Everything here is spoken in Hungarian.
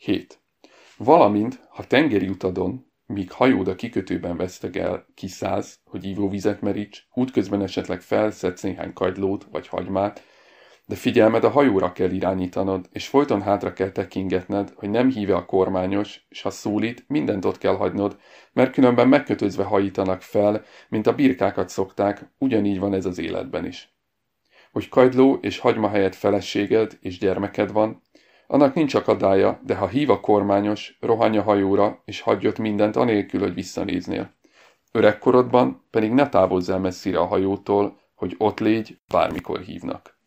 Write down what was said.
7. Valamint, ha tengeri utadon, míg hajód a kikötőben veszteg el, kiszállsz, hogy ivóvizet meríts, útközben esetleg felszedsz néhány kagylót vagy hagymát, de figyelmed a hajóra kell irányítanod, és folyton hátra kell tekingetned, hogy nem híve a kormányos, és ha szólít, mindent ott kell hagynod, mert különben megkötözve hajítanak fel, mint a birkákat szokták, ugyanígy van ez az életben is. Hogy kagyló és hagyma helyett feleséged és gyermeked van, annak nincs akadálya, de ha hív a kormányos, rohanj a hajóra, és hagyj ott mindent anélkül, hogy visszanéznél. Öregkorodban pedig ne távozz el messzire a hajótól, hogy ott légy, bármikor hívnak.